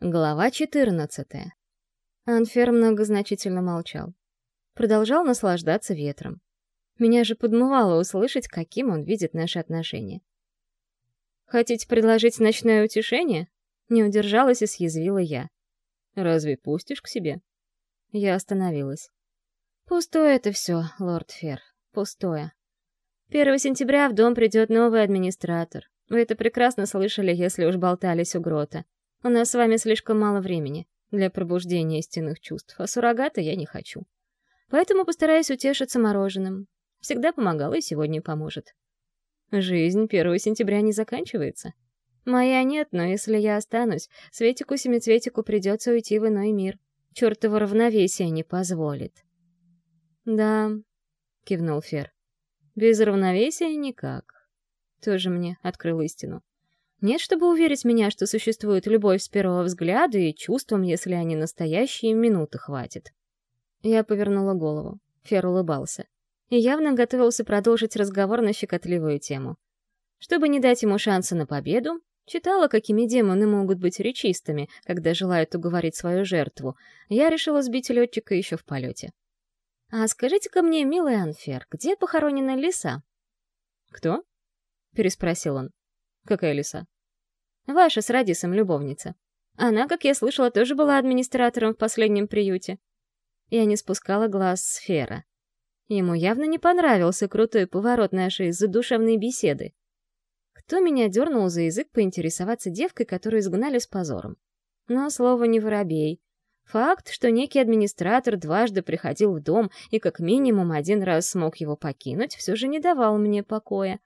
Глава 14. Анфер многозначительно молчал. Продолжал наслаждаться ветром. Меня же подмывало услышать, каким он видит наши отношения. «Хотите предложить ночное утешение?» Не удержалась и съязвила я. «Разве пустишь к себе?» Я остановилась. «Пустое это все, лорд Фер, пустое. 1 сентября в дом придет новый администратор. Вы это прекрасно слышали, если уж болтались у грота. У нас с вами слишком мало времени для пробуждения истинных чувств, а суррогата я не хочу. Поэтому постараюсь утешиться мороженым. Всегда помогала и сегодня поможет. Жизнь 1 сентября не заканчивается. Моя нет, но если я останусь, Светику-семицветику придется уйти в иной мир. Чёртово равновесие не позволит. «Да», — кивнул Фер. «Без равновесия никак». Тоже мне открыл истину. Нет, чтобы уверить меня, что существует любовь с первого взгляда и чувством, если они настоящие, минуты хватит. Я повернула голову. Фер улыбался. И явно готовился продолжить разговор на щекотливую тему. Чтобы не дать ему шанса на победу, читала, какими демоны могут быть речистыми, когда желают уговорить свою жертву, я решила сбить летчика еще в полете. «А скажите-ка мне, милый Анфер, где похоронена лиса?» «Кто?» — переспросил он. Какая лиса? Ваша с Радисом любовница. Она, как я слышала, тоже была администратором в последнем приюте. Я не спускала глаз с Фера. Ему явно не понравился крутой поворот нашей задушевной беседы. Кто меня дернул за язык поинтересоваться девкой, которую изгнали с позором? Но слово не воробей. Факт, что некий администратор дважды приходил в дом и как минимум один раз смог его покинуть, все же не давал мне покоя.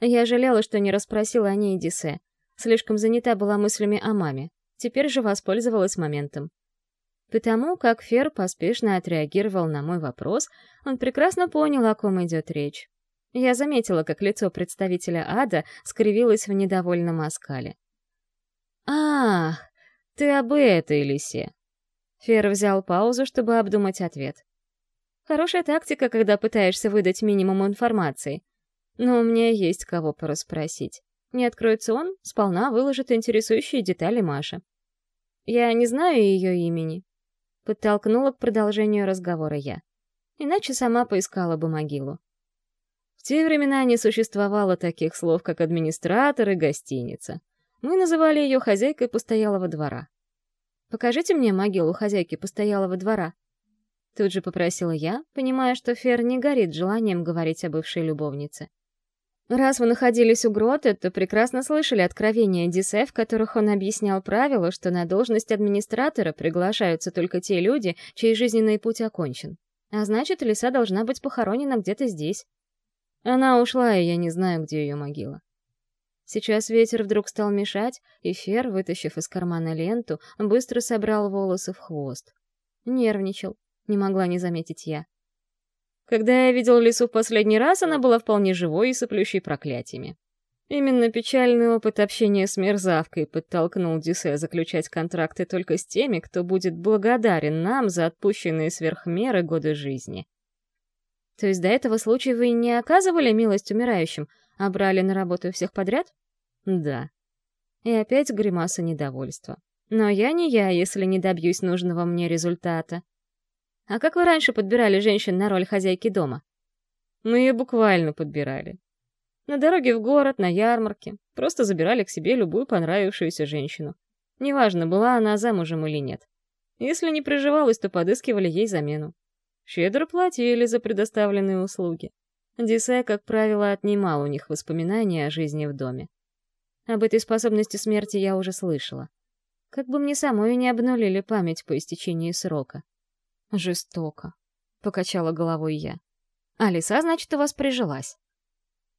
Я жалела, что не расспросила о ней Дисе. Слишком занята была мыслями о маме. Теперь же воспользовалась моментом. Потому как Фер поспешно отреагировал на мой вопрос, он прекрасно понял, о ком идет речь. Я заметила, как лицо представителя ада скривилось в недовольном оскале. «Ах, ты об этой лисе!» Фер взял паузу, чтобы обдумать ответ. Хорошая тактика, когда пытаешься выдать минимум информации — но у меня есть кого порасспросить. Не откроется он, сполна выложит интересующие детали Маша. Я не знаю ее имени. Подтолкнула к продолжению разговора я. Иначе сама поискала бы могилу. В те времена не существовало таких слов, как администратор и гостиница. Мы называли ее хозяйкой постоялого двора. «Покажите мне могилу хозяйки постоялого двора», Тут же попросила я, понимая, что Фер не горит желанием говорить о бывшей любовнице. Раз вы находились у Грота, то прекрасно слышали откровения Дисе, в которых он объяснял правила, что на должность администратора приглашаются только те люди, чей жизненный путь окончен. А значит, Лиса должна быть похоронена где-то здесь. Она ушла, и я не знаю, где ее могила. Сейчас ветер вдруг стал мешать, и Фер, вытащив из кармана ленту, быстро собрал волосы в хвост. Нервничал, не могла не заметить я. Когда я видел лису в последний раз, она была вполне живой и соплющей проклятиями. Именно печальный опыт общения с мерзавкой подтолкнул Дисе заключать контракты только с теми, кто будет благодарен нам за отпущенные сверхмеры годы жизни. То есть до этого случая вы не оказывали милость умирающим, а брали на работу всех подряд? Да. И опять гримаса недовольства. Но я не я, если не добьюсь нужного мне результата. А как вы раньше подбирали женщин на роль хозяйки дома? Мы ее буквально подбирали. На дороге в город, на ярмарке. Просто забирали к себе любую понравившуюся женщину. Неважно, была она замужем или нет. Если не приживалась, то подыскивали ей замену. Щедро платили за предоставленные услуги. Дисай, как правило, отнимал у них воспоминания о жизни в доме. Об этой способности смерти я уже слышала. Как бы мне самой не обнулили память по истечении срока. Жестоко. Покачала головой я. А лиса, значит, у вас прижилась.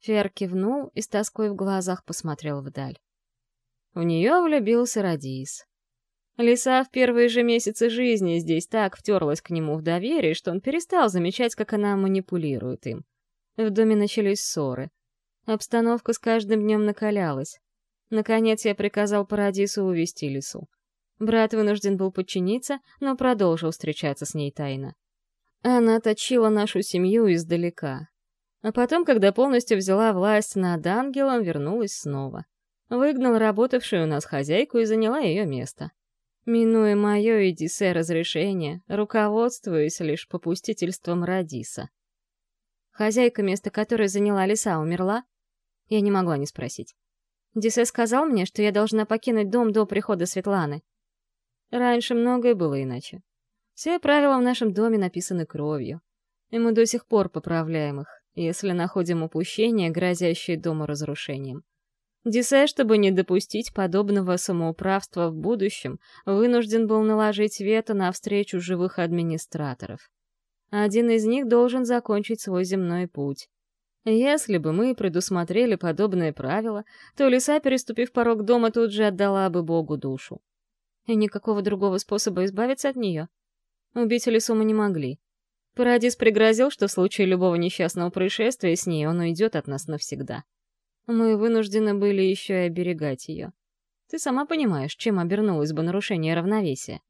Фер кивнул и с тоской в глазах посмотрел вдаль. У нее влюбился Радис. Лиса в первые же месяцы жизни здесь так втерлась к нему в доверие, что он перестал замечать, как она манипулирует им. В доме начались ссоры. Обстановка с каждым днем накалялась. Наконец я приказал Парадису увести лису. Брат вынужден был подчиниться, но продолжил встречаться с ней тайно. Она точила нашу семью издалека. А потом, когда полностью взяла власть над ангелом, вернулась снова. Выгнал работавшую у нас хозяйку и заняла ее место. минуя мое и Дисе разрешение, руководствуясь лишь попустительством Радиса. Хозяйка, место которой заняла лиса, умерла? Я не могла не спросить. Дисе сказал мне, что я должна покинуть дом до прихода Светланы. Раньше многое было иначе. Все правила в нашем доме написаны кровью, и мы до сих пор поправляем их, если находим упущения, грозящие дому разрушением. Дисе, чтобы не допустить подобного самоуправства в будущем, вынужден был наложить вето на встречу живых администраторов. Один из них должен закончить свой земной путь. Если бы мы предусмотрели подобные правила, то лиса, переступив порог дома, тут же отдала бы Богу душу. И никакого другого способа избавиться от нее. Убить лису мы не могли. Парадис пригрозил, что в случае любого несчастного происшествия с ней он уйдет от нас навсегда. Мы вынуждены были еще и оберегать ее. Ты сама понимаешь, чем обернулось бы нарушение равновесия.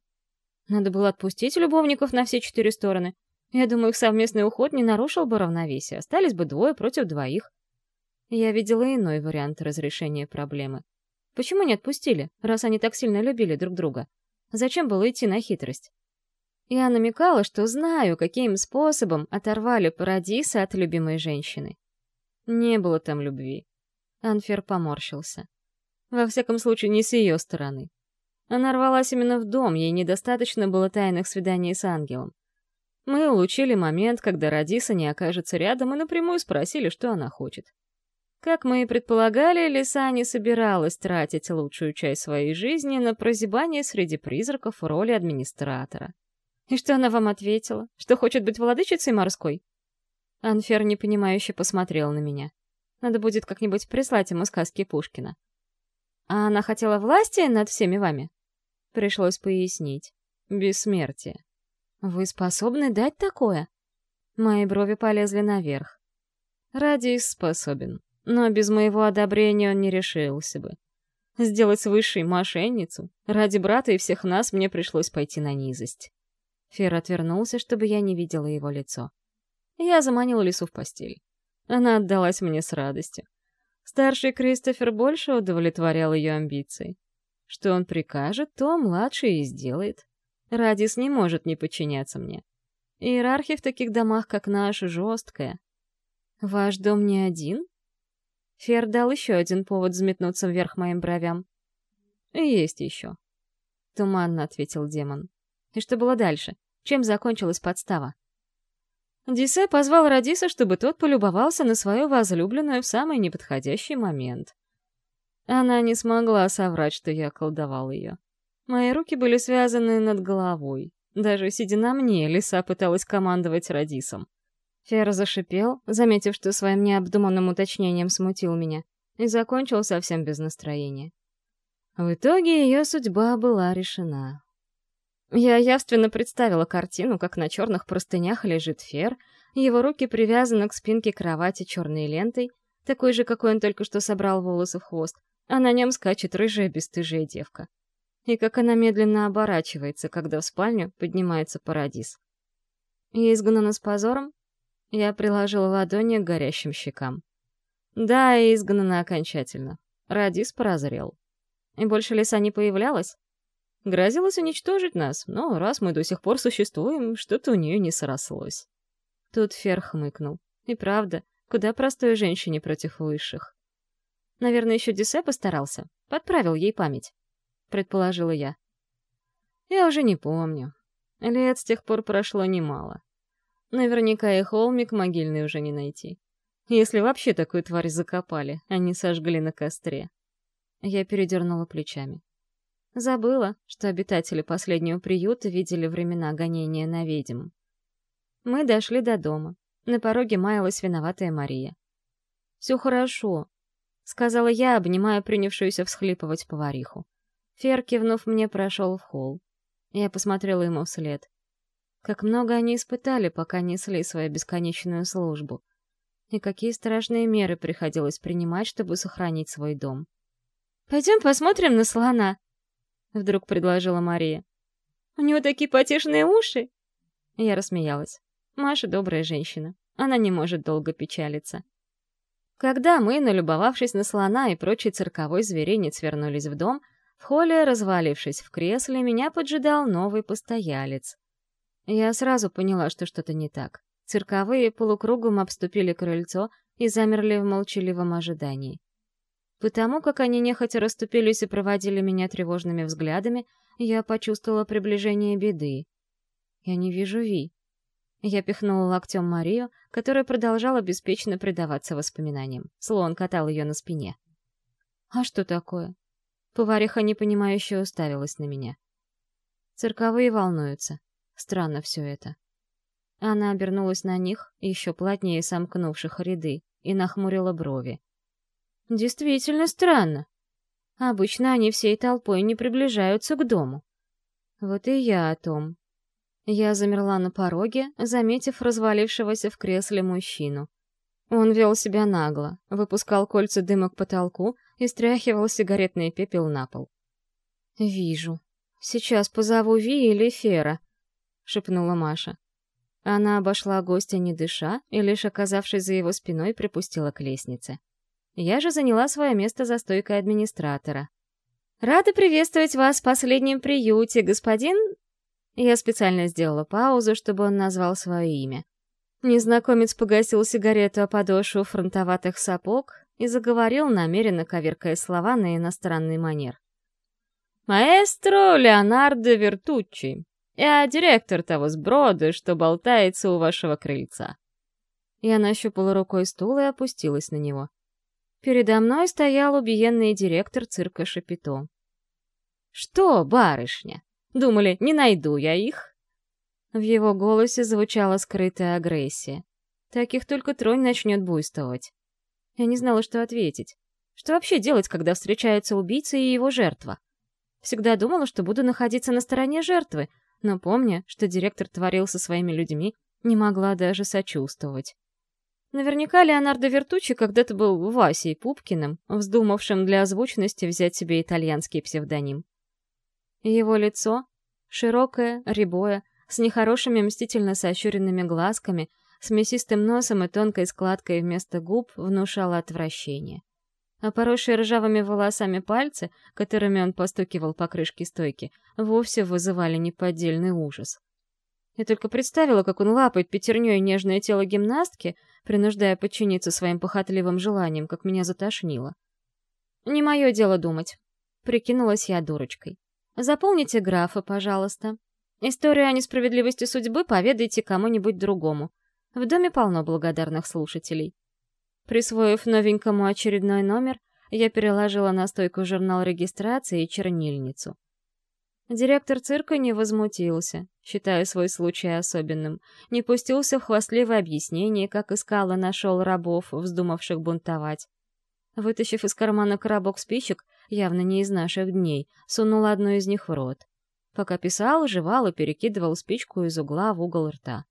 Надо было отпустить любовников на все четыре стороны, я думаю, их совместный уход не нарушил бы равновесие, остались бы двое против двоих. Я видела иной вариант разрешения проблемы. Почему не отпустили, раз они так сильно любили друг друга? Зачем было идти на хитрость? Я намекала, что знаю, каким способом оторвали Парадиса от любимой женщины. Не было там любви. Анфер поморщился. Во всяком случае, не с ее стороны. Она рвалась именно в дом, ей недостаточно было тайных свиданий с ангелом. Мы улучили момент, когда Радиса не окажется рядом, и напрямую спросили, что она хочет. Как мы и предполагали, Лиса не собиралась тратить лучшую часть своей жизни на прозябание среди призраков в роли администратора. И что она вам ответила? Что хочет быть владычицей морской? Анфер непонимающе посмотрел на меня. Надо будет как-нибудь прислать ему сказки Пушкина. А она хотела власти над всеми вами? Пришлось пояснить. Бессмертие. «Вы способны дать такое?» Мои брови полезли наверх. Радис способен, но без моего одобрения он не решился бы. Сделать с высшей мошенницу? Ради брата и всех нас мне пришлось пойти на низость. Фер отвернулся, чтобы я не видела его лицо. Я заманила лису в постель. Она отдалась мне с радостью. Старший Кристофер больше удовлетворял ее амбиции. Что он прикажет, то младший и сделает. Радис не может не подчиняться мне. Иерархия в таких домах, как наш, жесткая. Ваш дом не один? Фер дал еще один повод взметнуться вверх моим бровям. Есть еще. Туманно ответил демон. И что было дальше? Чем закончилась подстава? Дисе позвал Радиса, чтобы тот полюбовался на свою возлюбленную в самый неподходящий момент. Она не смогла соврать, что я колдовал ее. Мои руки были связаны над головой. Даже сидя на мне, лиса пыталась командовать Радисом. Фер зашипел, заметив, что своим необдуманным уточнением смутил меня, и закончил совсем без настроения. В итоге ее судьба была решена. Я явственно представила картину, как на черных простынях лежит Фер, его руки привязаны к спинке кровати черной лентой, такой же, какой он только что собрал волосы в хвост, а на нем скачет рыжая бесстыжая девка и как она медленно оборачивается, когда в спальню поднимается Парадис. Я изгнана с позором? Я приложила ладони к горящим щекам. Да, и изгнана окончательно. Радис прозрел. И больше леса не появлялась? Грозилась уничтожить нас, но раз мы до сих пор существуем, что-то у нее не срослось. Тут Фер хмыкнул. И правда, куда простой женщине против высших. Наверное, еще Дисе постарался, подправил ей память предположила я. Я уже не помню. Лет с тех пор прошло немало. Наверняка и холмик могильный уже не найти. Если вообще такую тварь закопали, а не сожгли на костре. Я передернула плечами. Забыла, что обитатели последнего приюта видели времена гонения на ведьм. Мы дошли до дома. На пороге маялась виноватая Мария. «Все хорошо», — сказала я, обнимая принявшуюся всхлипывать повариху. Фер, кивнув мне, прошел в холл. Я посмотрела ему вслед. Как много они испытали, пока несли свою бесконечную службу. И какие страшные меры приходилось принимать, чтобы сохранить свой дом. «Пойдем посмотрим на слона», — вдруг предложила Мария. «У него такие потешные уши!» Я рассмеялась. Маша добрая женщина. Она не может долго печалиться. Когда мы, налюбовавшись на слона и прочий цирковой зверинец, вернулись в дом — В холле, развалившись в кресле, меня поджидал новый постоялец. Я сразу поняла, что что-то не так. Цирковые полукругом обступили крыльцо и замерли в молчаливом ожидании. Потому как они нехотя расступились и проводили меня тревожными взглядами, я почувствовала приближение беды. Я не вижу Ви. Я пихнула локтем Марию, которая продолжала беспечно предаваться воспоминаниям. Слон катал ее на спине. «А что такое?» Повариха непонимающе уставилась на меня. Цирковые волнуются. Странно все это. Она обернулась на них, еще плотнее сомкнувших ряды, и нахмурила брови. «Действительно странно. Обычно они всей толпой не приближаются к дому. Вот и я о том. Я замерла на пороге, заметив развалившегося в кресле мужчину. Он вел себя нагло, выпускал кольца дыма к потолку и стряхивал сигаретный пепел на пол. «Вижу. Сейчас позову Ви или Фера», — шепнула Маша. Она обошла гостя не дыша и, лишь оказавшись за его спиной, припустила к лестнице. Я же заняла свое место за стойкой администратора. «Рада приветствовать вас в последнем приюте, господин я специально сделала паузу, чтобы он назвал свое имя. Незнакомец погасил сигарету о подошву фронтоватых сапог и заговорил, намеренно коверкая слова на иностранный манер. «Маэстро Леонардо Вертуччи. Я директор того сброда, что болтается у вашего крыльца». Я нащупала рукой стул и опустилась на него. Передо мной стоял убиенный директор цирка Шапито. «Что, барышня, Думали, не найду я их?» В его голосе звучала скрытая агрессия. Таких только тронь начнет буйствовать. Я не знала, что ответить. Что вообще делать, когда встречаются убийца и его жертва? Всегда думала, что буду находиться на стороне жертвы, но помня, что директор творил со своими людьми, не могла даже сочувствовать. Наверняка Леонардо Вертуччи когда-то был Васей Пупкиным, вздумавшим для озвученности взять себе итальянский псевдоним. Его лицо, широкое, рябое, с нехорошими мстительно сощуренными глазками, с мясистым носом и тонкой складкой вместо губ, внушало отвращение. А поросшие ржавыми волосами пальцы, которыми он постукивал по крышке стойки, вовсе вызывали неподдельный ужас. Я только представила, как он лапает пятерней нежное тело гимнастки, принуждая подчиниться своим похотливым желаниям, как меня затошнило. «Не мое дело думать», — прикинулась я дурочкой. Заполните графы, пожалуйста. Историю о несправедливости судьбы поведайте кому-нибудь другому. В доме полно благодарных слушателей. Присвоив новенькому очередной номер, я переложила на стойку журнал регистрации и чернильницу. Директор цирка не возмутился, считая свой случай особенным, не пустился в хвастливое объяснение, как и нашел рабов, вздумавших бунтовать. Вытащив из кармана коробок спичек, явно не из наших дней, сунул одну из них в рот. Пока писал, жевал и перекидывал спичку из угла в угол рта.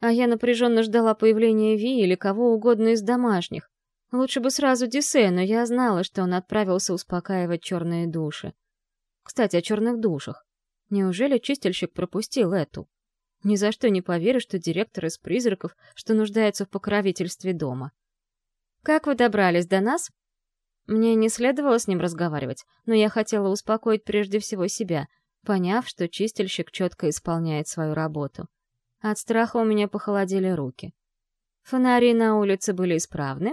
А я напряженно ждала появления Ви или кого угодно из домашних. Лучше бы сразу Дисе, но я знала, что он отправился успокаивать черные души. Кстати, о черных душах. Неужели чистильщик пропустил эту? Ни за что не поверю, что директор из призраков, что нуждается в покровительстве дома. «Как вы добрались до нас?» Мне не следовало с ним разговаривать, но я хотела успокоить прежде всего себя, поняв, что чистильщик четко исполняет свою работу. От страха у меня похолодели руки. Фонари на улице были исправны.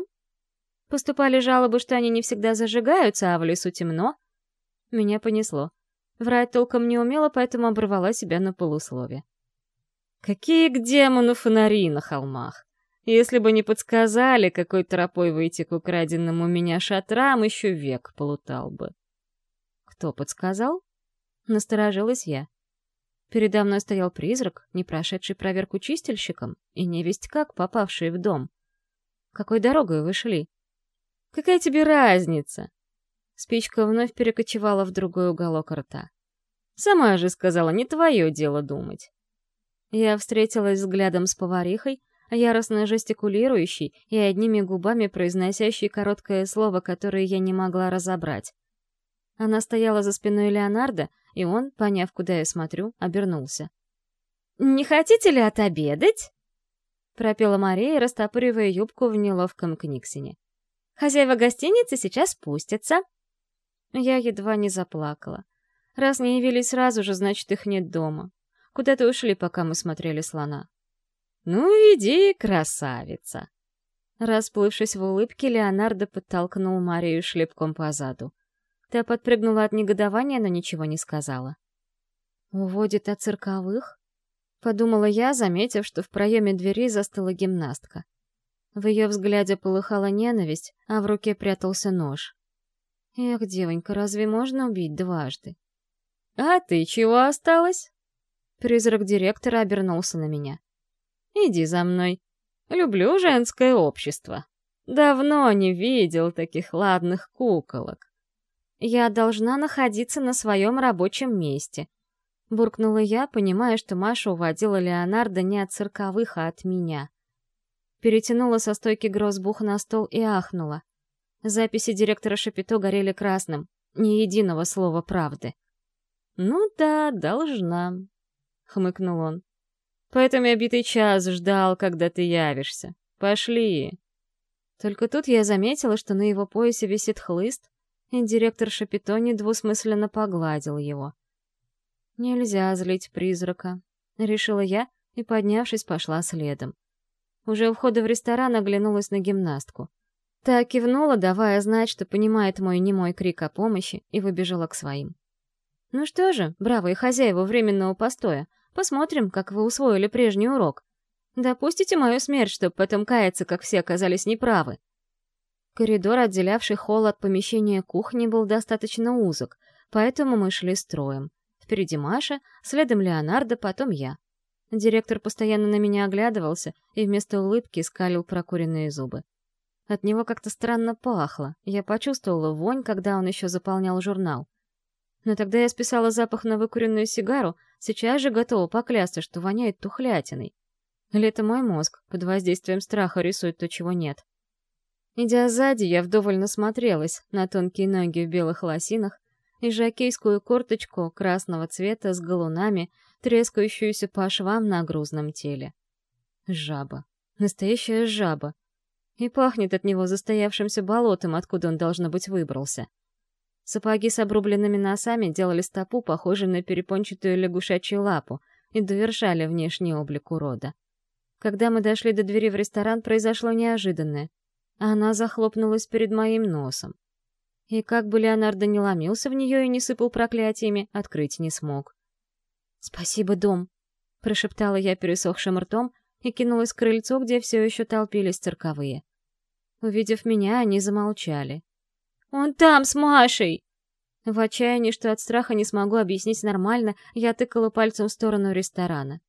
Поступали жалобы, что они не всегда зажигаются, а в лесу темно. Меня понесло. Врать толком не умела, поэтому оборвала себя на полуслове. «Какие к демону фонари на холмах!» Если бы не подсказали, какой тропой выйти к украденному меня шатрам, еще век полутал бы. Кто подсказал? Насторожилась я. Передо мной стоял призрак, не прошедший проверку чистильщиком, и невесть как попавший в дом. Какой дорогой вы шли? Какая тебе разница? Спичка вновь перекочевала в другой уголок рта. Сама же сказала, не твое дело думать. Я встретилась взглядом с поварихой, яростно жестикулирующий и одними губами произносящий короткое слово, которое я не могла разобрать. Она стояла за спиной Леонардо, и он, поняв, куда я смотрю, обернулся. «Не хотите ли отобедать?» — пропела Мария, растопыривая юбку в неловком книгсине. «Хозяева гостиницы сейчас спустятся». Я едва не заплакала. Раз не явились сразу же, значит, их нет дома. Куда-то ушли, пока мы смотрели слона. «Ну, иди, красавица!» Расплывшись в улыбке, Леонардо подтолкнул Марию шлепком по заду. Та подпрыгнула от негодования, но ничего не сказала. «Уводит от цирковых?» — подумала я, заметив, что в проеме двери застыла гимнастка. В ее взгляде полыхала ненависть, а в руке прятался нож. Эх, девонька, разве можно убить дважды? «А ты чего осталась?» Призрак директора обернулся на меня. «Иди за мной. Люблю женское общество. Давно не видел таких ладных куколок. Я должна находиться на своем рабочем месте», — буркнула я, понимая, что Маша уводила Леонардо не от цирковых, а от меня. Перетянула со стойки грозбух на стол и ахнула. Записи директора Шапито горели красным. Ни единого слова правды. «Ну да, должна», — хмыкнул он. «Поэтому я битый час ждал, когда ты явишься. Пошли». Только тут я заметила, что на его поясе висит хлыст, и директор Шапито недвусмысленно погладил его. «Нельзя злить призрака», — решила я и, поднявшись, пошла следом. Уже у входа в ресторан оглянулась на гимнастку. Та кивнула, давая знать, что понимает мой немой крик о помощи, и выбежала к своим. «Ну что же, бравые хозяева временного постоя, посмотрим, как вы усвоили прежний урок. Допустите мою смерть, чтобы потом каяться, как все оказались неправы». Коридор, отделявший холл от помещения кухни, был достаточно узок, поэтому мы шли строем. Впереди Маша, следом Леонардо, потом я. Директор постоянно на меня оглядывался и вместо улыбки скалил прокуренные зубы. От него как-то странно пахло. Я почувствовала вонь, когда он еще заполнял журнал. Но тогда я списала запах на выкуренную сигару, сейчас же готова поклясться, что воняет тухлятиной. Или это мой мозг под воздействием страха рисует то, чего нет. Идя сзади, я вдоволь насмотрелась на тонкие ноги в белых лосинах и жакейскую курточку красного цвета с галунами, трескающуюся по швам на грузном теле. Жаба. Настоящая жаба и пахнет от него застоявшимся болотом, откуда он, должно быть, выбрался. Сапоги с обрубленными носами делали стопу, похожей на перепончатую лягушачью лапу, и довершали внешний облик урода. Когда мы дошли до двери в ресторан, произошло неожиданное. Она захлопнулась перед моим носом. И как бы Леонардо не ломился в нее и не сыпал проклятиями, открыть не смог. «Спасибо, дом!» — прошептала я пересохшим ртом и кинулась к крыльцу, где все еще толпились цирковые. Увидев меня, они замолчали. «Он там, с Машей!» В отчаянии, что от страха не смогу объяснить нормально, я тыкала пальцем в сторону ресторана.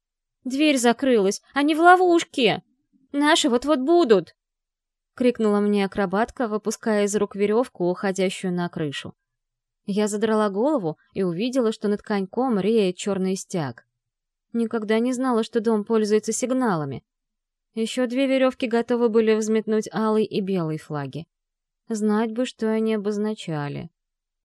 «Дверь закрылась! Они в ловушке! Наши вот-вот будут!» Крикнула мне акробатка, выпуская из рук веревку, уходящую на крышу. Я задрала голову и увидела, что над коньком реет черный стяг. Никогда не знала, что дом пользуется сигналами. Еще две веревки готовы были взметнуть алый и белый флаги. Знать бы, что они обозначали.